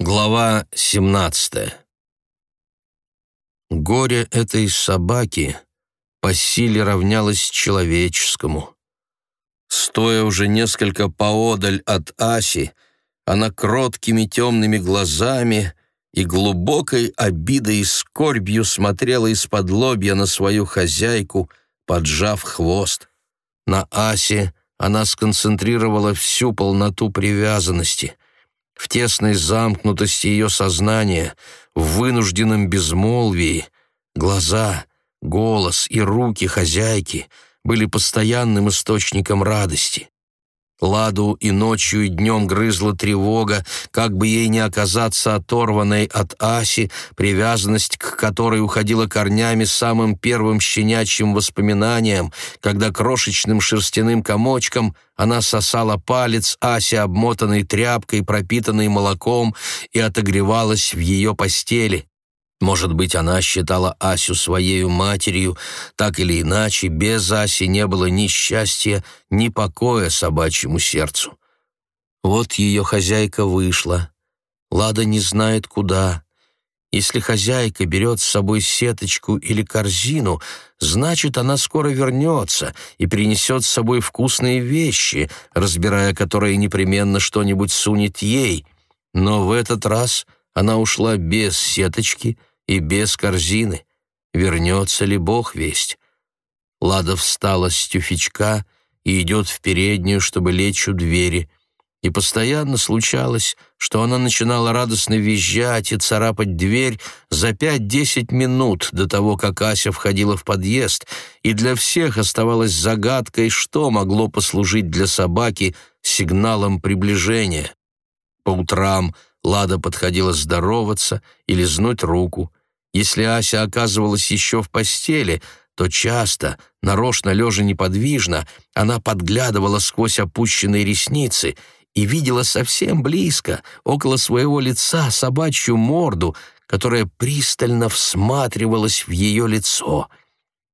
Глава 17 Горе этой собаки по силе равнялось человеческому. Стоя уже несколько поодаль от Аси, она кроткими темными глазами и глубокой обидой и скорбью смотрела из-под лобья на свою хозяйку, поджав хвост. На Асе она сконцентрировала всю полноту привязанности — в тесной замкнутости ее сознания, в вынужденном безмолвии, глаза, голос и руки хозяйки были постоянным источником радости. Ладу и ночью, и днем грызла тревога, как бы ей не оказаться оторванной от Аси, привязанность к которой уходила корнями самым первым щенячьим воспоминанием, когда крошечным шерстяным комочком она сосала палец Аси, обмотанной тряпкой, пропитанной молоком, и отогревалась в ее постели. Может быть, она считала Асю своею матерью, так или иначе, без Аси не было ни счастья, ни покоя собачьему сердцу. Вот ее хозяйка вышла. Лада не знает, куда. Если хозяйка берет с собой сеточку или корзину, значит, она скоро вернется и принесет с собой вкусные вещи, разбирая которые непременно что-нибудь сунет ей. Но в этот раз она ушла без сеточки — и без корзины. Вернется ли Бог весть? Лада встала с тюфячка и идет в переднюю, чтобы лечь у двери. И постоянно случалось, что она начинала радостно визжать и царапать дверь за пять-десять минут до того, как Ася входила в подъезд, и для всех оставалось загадкой, что могло послужить для собаки сигналом приближения. По утрам Лада подходила здороваться и лизнуть руку. Если Ася оказывалась еще в постели, то часто, нарочно лежа неподвижно, она подглядывала сквозь опущенные ресницы и видела совсем близко, около своего лица, собачью морду, которая пристально всматривалась в ее лицо.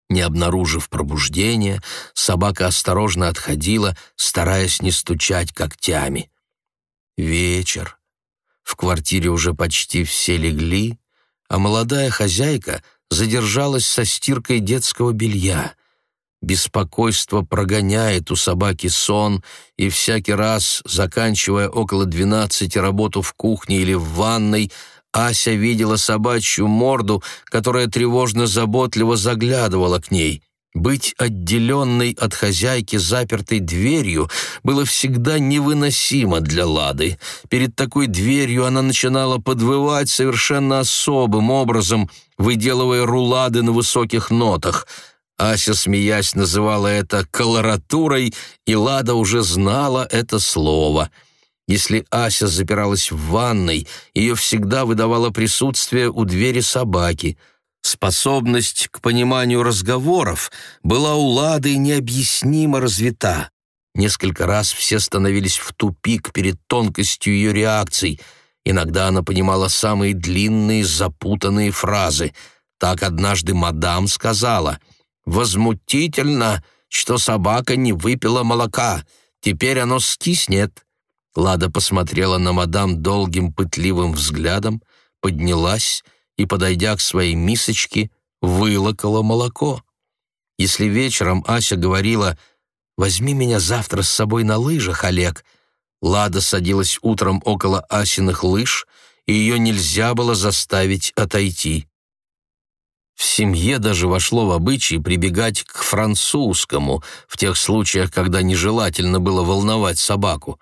Не обнаружив пробуждения, собака осторожно отходила, стараясь не стучать когтями. Вечер. В квартире уже почти все легли, а молодая хозяйка задержалась со стиркой детского белья. Беспокойство прогоняет у собаки сон, и всякий раз, заканчивая около двенадцати работу в кухне или в ванной, Ася видела собачью морду, которая тревожно-заботливо заглядывала к ней. Быть отделенной от хозяйки запертой дверью было всегда невыносимо для Лады. Перед такой дверью она начинала подвывать совершенно особым образом, выделывая рулады на высоких нотах. Ася, смеясь, называла это колоратурой, и Лада уже знала это слово. Если Ася запиралась в ванной, ее всегда выдавало присутствие у двери собаки — Способность к пониманию разговоров была у Лады необъяснимо развита. Несколько раз все становились в тупик перед тонкостью ее реакций. Иногда она понимала самые длинные запутанные фразы. Так однажды мадам сказала «Возмутительно, что собака не выпила молока. Теперь оно скиснет». Лада посмотрела на мадам долгим пытливым взглядом, поднялась и, подойдя к своей мисочке, вылокала молоко. Если вечером Ася говорила «Возьми меня завтра с собой на лыжах, Олег», Лада садилась утром около Асиных лыж, и ее нельзя было заставить отойти. В семье даже вошло в обычай прибегать к французскому в тех случаях, когда нежелательно было волновать собаку.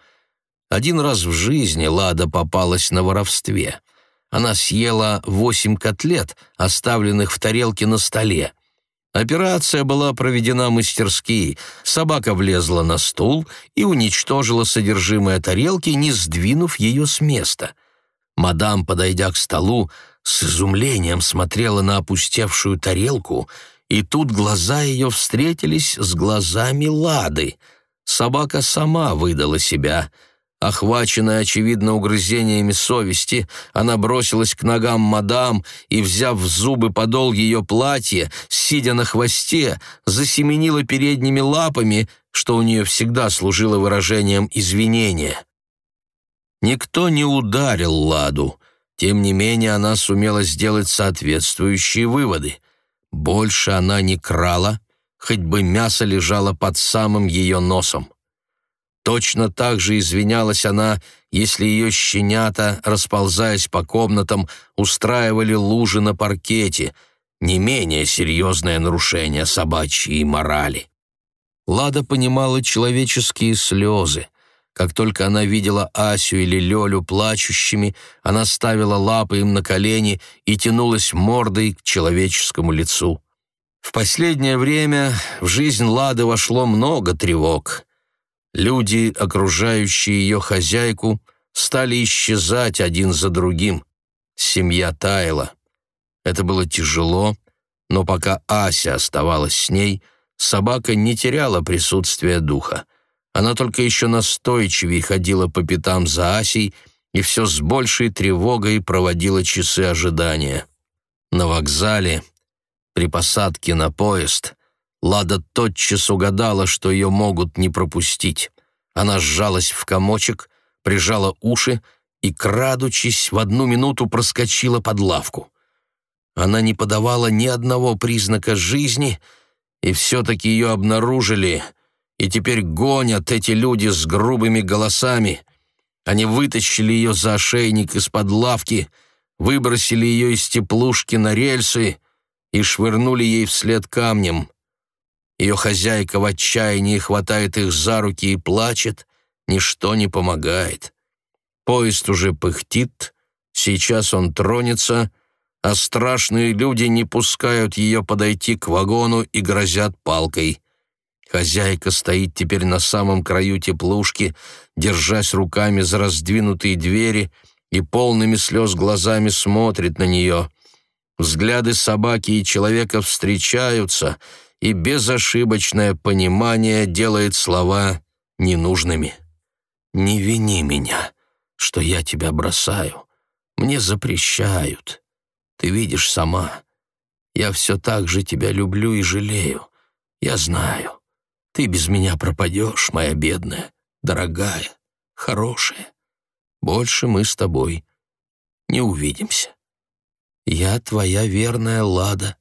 Один раз в жизни Лада попалась на воровстве она съела восемь котлет, оставленных в тарелке на столе. Операция была проведена мастерски. Собака влезла на стул и уничтожила содержимое тарелки, не сдвинув ее с места. Мадам, подойдя к столу, с изумлением смотрела на опустевшую тарелку, и тут глаза ее встретились с глазами Лады. Собака сама выдала себя — Охваченная, очевидно, угрызениями совести, она бросилась к ногам мадам и, взяв в зубы подол ее платья, сидя на хвосте, засеменила передними лапами, что у нее всегда служило выражением извинения. Никто не ударил Ладу, тем не менее она сумела сделать соответствующие выводы. Больше она не крала, хоть бы мясо лежало под самым ее носом. Точно так же извинялась она, если ее щенята, расползаясь по комнатам, устраивали лужи на паркете, не менее серьезное нарушение собачьей морали. Лада понимала человеческие слезы. Как только она видела Асю или Лёлю плачущими, она ставила лапы им на колени и тянулась мордой к человеческому лицу. В последнее время в жизнь Лады вошло много тревог. Люди, окружающие ее хозяйку, стали исчезать один за другим. Семья таяла. Это было тяжело, но пока Ася оставалась с ней, собака не теряла присутствия духа. Она только еще настойчивее ходила по пятам за Асей и все с большей тревогой проводила часы ожидания. На вокзале, при посадке на поезд, Лада тотчас угадала, что ее могут не пропустить. Она сжалась в комочек, прижала уши и, крадучись, в одну минуту проскочила под лавку. Она не подавала ни одного признака жизни, и все-таки ее обнаружили, и теперь гонят эти люди с грубыми голосами. Они вытащили ее за ошейник из-под лавки, выбросили ее из теплушки на рельсы и швырнули ей вслед камнем. Ее хозяйка в отчаянии хватает их за руки и плачет, ничто не помогает. Поезд уже пыхтит, сейчас он тронется, а страшные люди не пускают ее подойти к вагону и грозят палкой. Хозяйка стоит теперь на самом краю теплушки, держась руками за раздвинутые двери и полными слез глазами смотрит на нее. Взгляды собаки и человека встречаются — и безошибочное понимание делает слова ненужными. «Не вини меня, что я тебя бросаю. Мне запрещают. Ты видишь сама. Я все так же тебя люблю и жалею. Я знаю. Ты без меня пропадешь, моя бедная, дорогая, хорошая. Больше мы с тобой не увидимся. Я твоя верная Лада,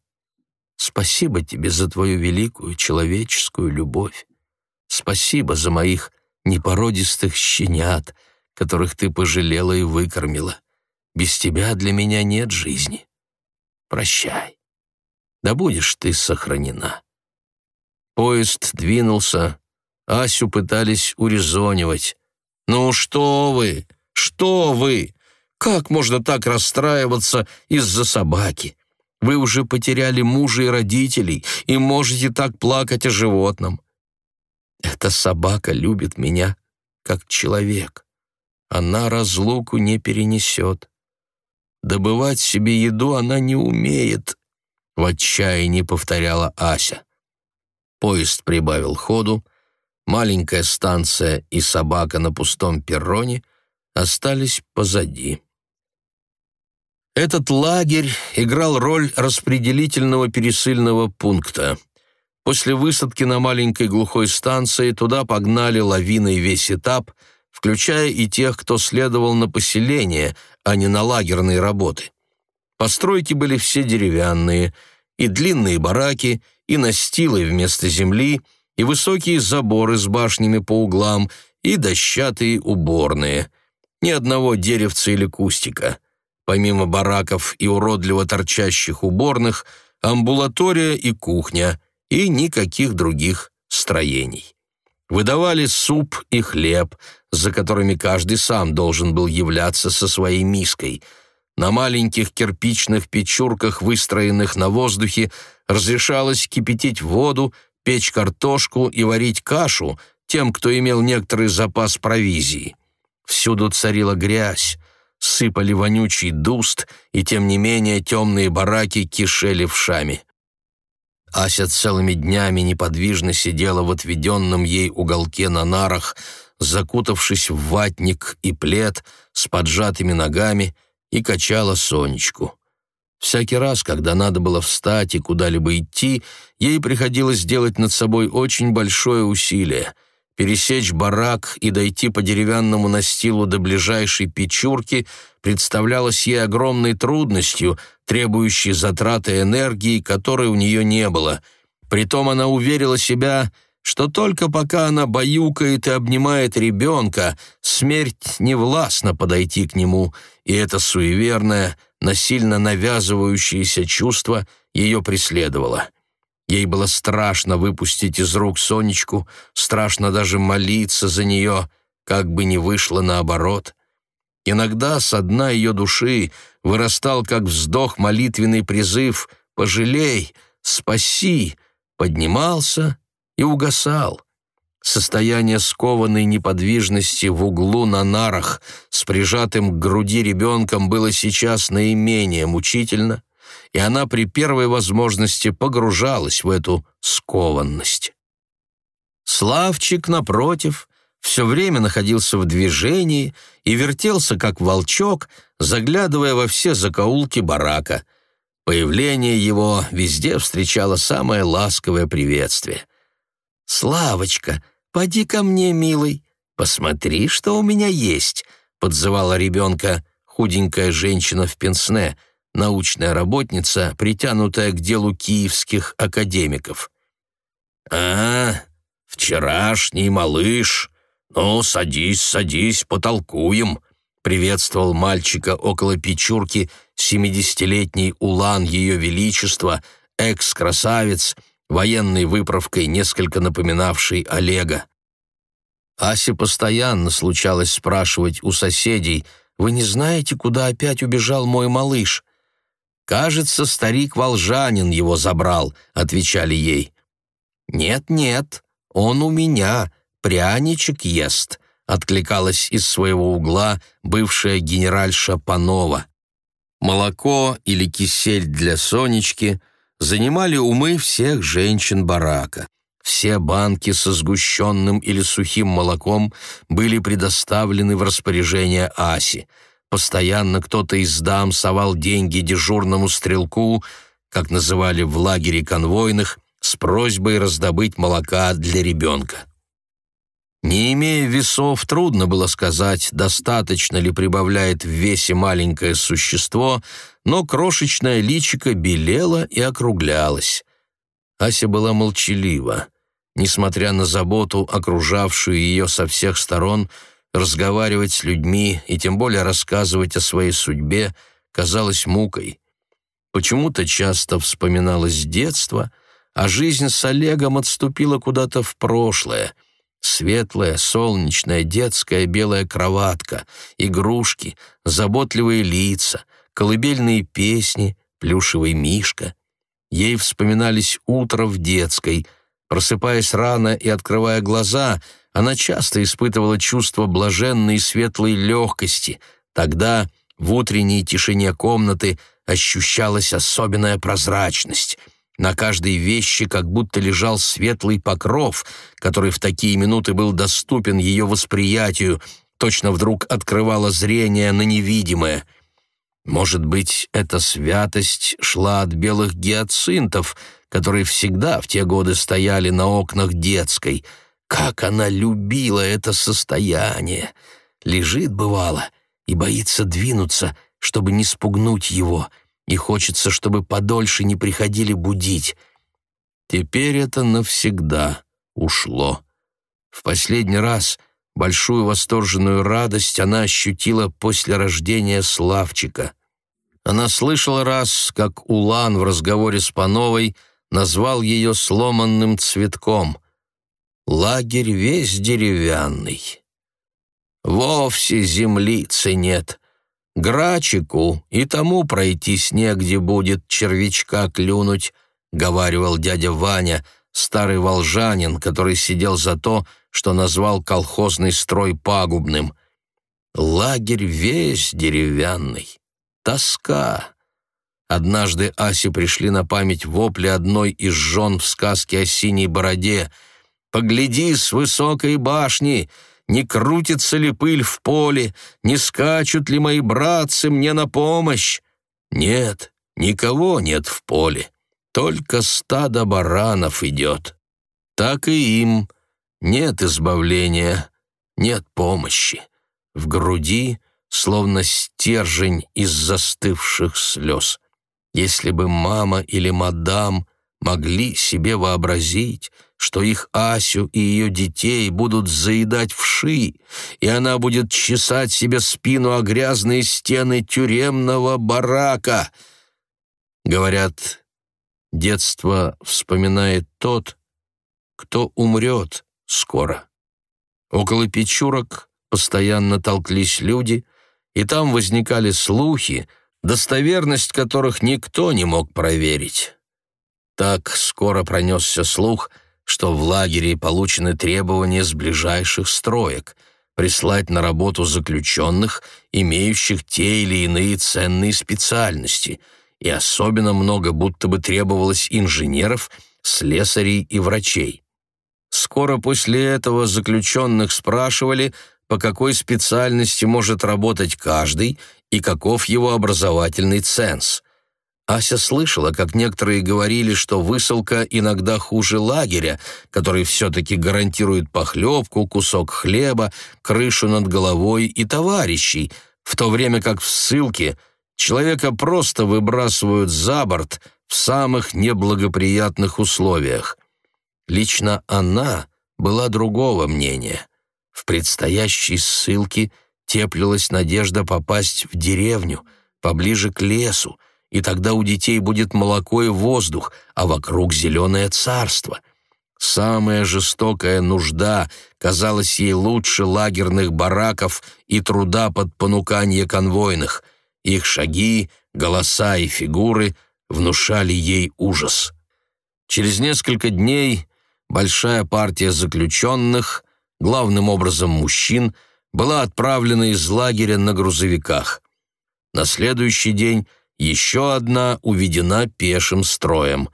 Спасибо тебе за твою великую человеческую любовь. Спасибо за моих непородистых щенят, которых ты пожалела и выкормила. Без тебя для меня нет жизни. Прощай. Да будешь ты сохранена. Поезд двинулся. Асю пытались урезонивать. «Ну что вы? Что вы? Как можно так расстраиваться из-за собаки? Вы уже потеряли мужа и родителей и можете так плакать о животном. Эта собака любит меня, как человек. Она разлуку не перенесет. Добывать себе еду она не умеет, — в отчаянии повторяла Ася. Поезд прибавил ходу, маленькая станция и собака на пустом перроне остались позади. Этот лагерь играл роль распределительного пересыльного пункта. После высадки на маленькой глухой станции туда погнали лавиной весь этап, включая и тех, кто следовал на поселение, а не на лагерные работы. Постройки были все деревянные, и длинные бараки, и настилы вместо земли, и высокие заборы с башнями по углам, и дощатые уборные. Ни одного деревца или кустика — Помимо бараков и уродливо торчащих уборных, амбулатория и кухня, и никаких других строений. Выдавали суп и хлеб, за которыми каждый сам должен был являться со своей миской. На маленьких кирпичных печурках, выстроенных на воздухе, разрешалось кипятить воду, печь картошку и варить кашу тем, кто имел некоторый запас провизии. Всюду царила грязь, сыпали вонючий дуст, и тем не менее темные бараки кишели вшами. Ася целыми днями неподвижно сидела в отведенном ей уголке на нарах, закутавшись в ватник и плед с поджатыми ногами, и качала Сонечку. Всякий раз, когда надо было встать и куда-либо идти, ей приходилось делать над собой очень большое усилие. Пересечь барак и дойти по деревянному настилу до ближайшей печурки представлялось ей огромной трудностью, требующей затраты энергии, которой у нее не было. Притом она уверила себя, что только пока она баюкает и обнимает ребенка, смерть не властна подойти к нему, и это суеверное, насильно навязывающееся чувство ее преследовало. Ей было страшно выпустить из рук Сонечку, страшно даже молиться за нее, как бы ни вышло наоборот. Иногда со дна ее души вырастал, как вздох, молитвенный призыв «Пожалей! Спаси!» поднимался и угасал. Состояние скованной неподвижности в углу на нарах с прижатым к груди ребенком было сейчас наименее мучительно, и она при первой возможности погружалась в эту скованность. Славчик, напротив, все время находился в движении и вертелся, как волчок, заглядывая во все закоулки барака. Появление его везде встречало самое ласковое приветствие. «Славочка, поди ко мне, милый, посмотри, что у меня есть», — подзывала ребенка худенькая женщина в пенсне, научная работница, притянутая к делу киевских академиков. «А, вчерашний малыш. Ну, садись, садись, потолкуем», — приветствовал мальчика около печурки семидесятилетний улан Ее Величества, экс-красавец, военной выправкой, несколько напоминавший Олега. Асе постоянно случалось спрашивать у соседей, «Вы не знаете, куда опять убежал мой малыш?» «Кажется, старик-волжанин его забрал», — отвечали ей. «Нет-нет, он у меня, пряничек ест», — откликалась из своего угла бывшая генеральша Панова. Молоко или кисель для Сонечки занимали умы всех женщин барака. Все банки со сгущенным или сухим молоком были предоставлены в распоряжение Аси — Постоянно кто-то из дам совал деньги дежурному стрелку, как называли в лагере конвойных, с просьбой раздобыть молока для ребенка. Не имея весов, трудно было сказать, достаточно ли прибавляет в весе маленькое существо, но крошечное личико белело и округлялось. Ася была молчалива. Несмотря на заботу, окружавшую ее со всех сторон, разговаривать с людьми и тем более рассказывать о своей судьбе казалось мукой. Почему-то часто вспоминалось детство, а жизнь с Олегом отступила куда-то в прошлое. Светлая, солнечная, детская белая кроватка, игрушки, заботливые лица, колыбельные песни, плюшевый мишка. Ей вспоминались утро в детской. Просыпаясь рано и открывая глаза — она часто испытывала чувство блаженной и светлой легкости. Тогда в утренней тишине комнаты ощущалась особенная прозрачность. На каждой вещи как будто лежал светлый покров, который в такие минуты был доступен ее восприятию, точно вдруг открывало зрение на невидимое. Может быть, эта святость шла от белых гиацинтов, которые всегда в те годы стояли на окнах детской — как она любила это состояние! Лежит, бывало, и боится двинуться, чтобы не спугнуть его, и хочется, чтобы подольше не приходили будить. Теперь это навсегда ушло. В последний раз большую восторженную радость она ощутила после рождения Славчика. Она слышала раз, как Улан в разговоре с Пановой назвал ее сломанным цветком — Лагерь весь деревянный. Вовсе землицы нет. Грачику и тому пройтись негде будет червячка клюнуть, — говаривал дядя Ваня, старый волжанин, который сидел за то, что назвал колхозный строй пагубным. Лагерь весь деревянный. Тоска. Однажды Асе пришли на память вопли одной из жен в сказке о синей бороде — Погляди с высокой башни, не крутится ли пыль в поле, не скачут ли мои братцы мне на помощь. Нет, никого нет в поле, только стадо баранов идет. Так и им, нет избавления, нет помощи. В груди словно стержень из застывших слез. Если бы мама или мадам могли себе вообразить, что их Асю и ее детей будут заедать вши, и она будет чесать себе спину о грязные стены тюремного барака. Говорят, детство вспоминает тот, кто умрет скоро. Около печурок постоянно толклись люди, и там возникали слухи, достоверность которых никто не мог проверить. Так скоро пронесся слух, что в лагере получены требования с ближайших строек прислать на работу заключенных, имеющих те или иные ценные специальности, и особенно много будто бы требовалось инженеров, слесарей и врачей. Скоро после этого заключенных спрашивали, по какой специальности может работать каждый и каков его образовательный ценз. Ася слышала, как некоторые говорили, что высылка иногда хуже лагеря, который все-таки гарантирует похлебку, кусок хлеба, крышу над головой и товарищей, в то время как в ссылке человека просто выбрасывают за борт в самых неблагоприятных условиях. Лично она была другого мнения. В предстоящей ссылке теплилась надежда попасть в деревню, поближе к лесу, и тогда у детей будет молоко и воздух, а вокруг зеленое царство. Самая жестокая нужда казалась ей лучше лагерных бараков и труда под понуканье конвойных. Их шаги, голоса и фигуры внушали ей ужас. Через несколько дней большая партия заключенных, главным образом мужчин, была отправлена из лагеря на грузовиках. На следующий день еще одна уведена пешим строем.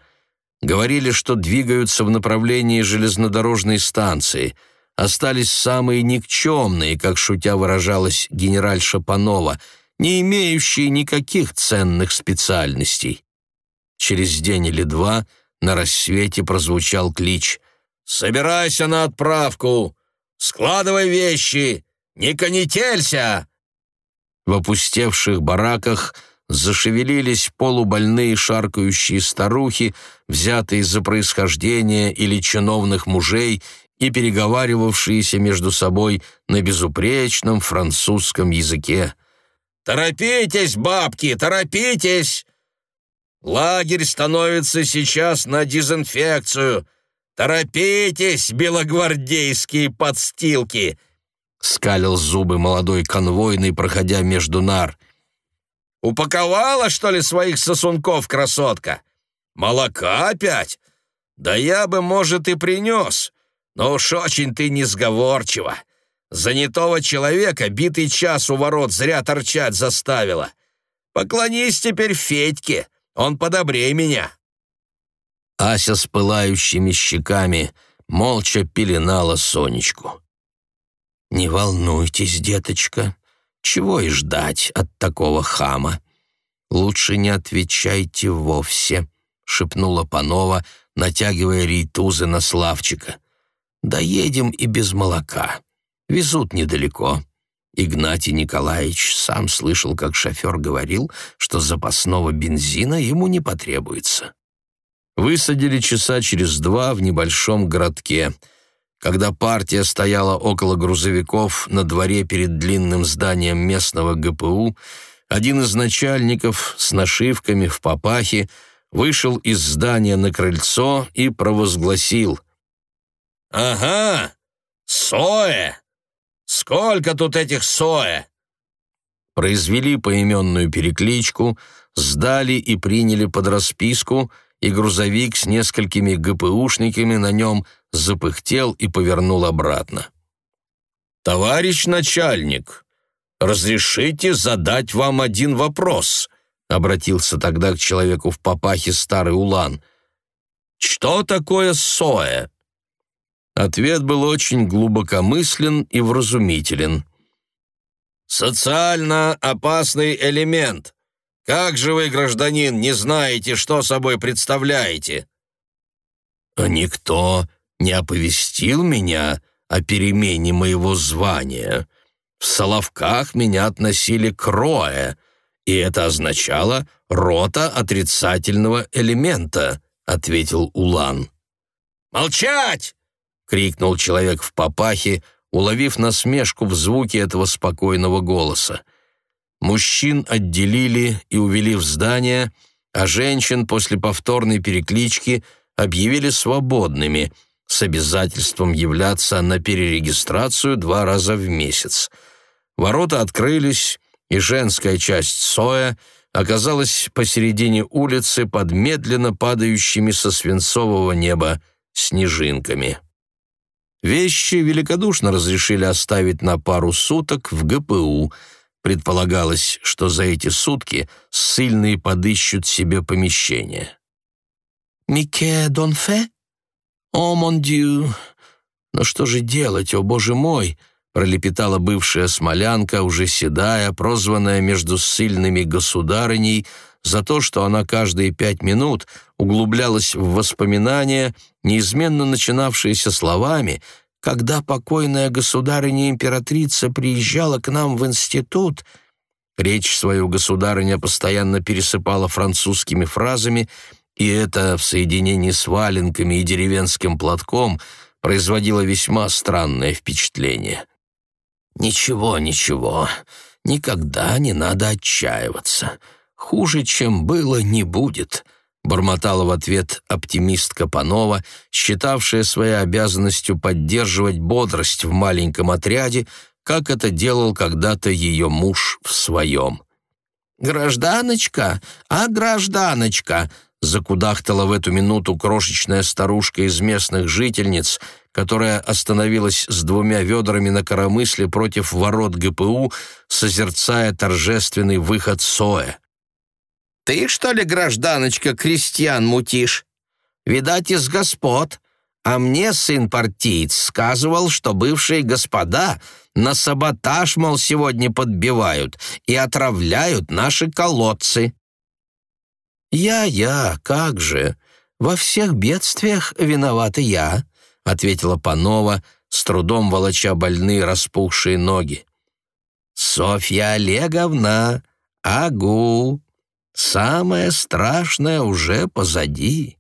Говорили, что двигаются в направлении железнодорожной станции. Остались самые никчемные, как шутя выражалась генераль Шапанова, не имеющие никаких ценных специальностей. Через день или два на рассвете прозвучал клич «Собирайся на отправку! Складывай вещи! Не конетелься!» В опустевших бараках – зашевелились полубольные шаркающие старухи, взятые за происхождение или чиновных мужей и переговаривавшиеся между собой на безупречном французском языке. «Торопитесь, бабки, торопитесь! Лагерь становится сейчас на дезинфекцию. Торопитесь, белогвардейские подстилки!» Скалил зубы молодой конвойный, проходя между нар — Упаковала, что ли, своих сосунков, красотка? Молока опять? Да я бы, может, и принес. Но уж очень ты несговорчива. Занятого человека битый час у ворот зря торчать заставила. Поклонись теперь Федьке, он подобрей меня». Ася с пылающими щеками молча пеленала Сонечку. «Не волнуйтесь, деточка», чего и ждать от такого хама? Лучше не отвечайте вовсе, шепнула Панова, натягивая рейтузы на Славчика. Доедем и без молока. Везут недалеко. Игнатий Николаевич сам слышал, как шофер говорил, что запасного бензина ему не потребуется. Высадили часа через два в небольшом городке — когда партия стояла около грузовиков на дворе перед длинным зданием местного ГПУ, один из начальников с нашивками в папахе вышел из здания на крыльцо и провозгласил. «Ага, Соэ! Сколько тут этих Соэ?» Произвели поименную перекличку, сдали и приняли под расписку, и грузовик с несколькими ГПУшниками на нем запыхтел и повернул обратно. «Товарищ начальник, разрешите задать вам один вопрос?» обратился тогда к человеку в папахе старый улан. «Что такое соя?» Ответ был очень глубокомыслен и вразумителен. «Социально опасный элемент. Как же вы, гражданин, не знаете, что собой представляете?» «А никто не оповестил меня о перемене моего звания. В Соловках меня относили к Роэ, и это означало «рота отрицательного элемента», — ответил Улан. «Молчать!» — крикнул человек в папахе, уловив насмешку в звуке этого спокойного голоса. Мужчин отделили и увели в здание, а женщин после повторной переклички объявили свободными с обязательством являться на перерегистрацию два раза в месяц. Ворота открылись, и женская часть Соя оказалась посередине улицы под медленно падающими со свинцового неба снежинками. Вещи великодушно разрешили оставить на пару суток в ГПУ. Предполагалось, что за эти сутки ссыльные подыщут себе помещение. «Мике Донфе? О, мон дью! Ну что же делать, о боже мой!» пролепетала бывшая смолянка, уже седая, прозванная между ссыльными государыней за то, что она каждые пять минут углублялась в воспоминания неизменно начинавшиеся словами «Когда покойная государыня-императрица приезжала к нам в институт», речь свою государыня постоянно пересыпала французскими фразами, и это в соединении с валенками и деревенским платком производило весьма странное впечатление. «Ничего, ничего, никогда не надо отчаиваться. Хуже, чем было, не будет», бормотала в ответ оптимистка Панова, считавшая своей обязанностью поддерживать бодрость в маленьком отряде, как это делал когда-то ее муж в своем. «Гражданочка, а гражданочка!» закудахтала в эту минуту крошечная старушка из местных жительниц, которая остановилась с двумя ведрами на коромысле против ворот ГПУ, созерцая торжественный выход Соя. Ты, что ли, гражданочка, крестьян мутишь? Видать, из господ. А мне сын партиец сказывал, что бывшие господа на саботаж, мол, сегодня подбивают и отравляют наши колодцы. «Я-я, как же! Во всех бедствиях виновата я», — ответила Панова, с трудом волоча больные распухшие ноги. «Софья Олеговна, агу!» Самое страшное уже позади.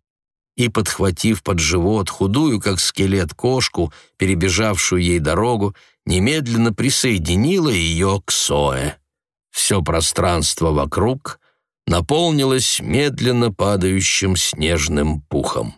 И, подхватив под живот худую, как скелет, кошку, перебежавшую ей дорогу, немедленно присоединила ее к Сое. Все пространство вокруг наполнилось медленно падающим снежным пухом.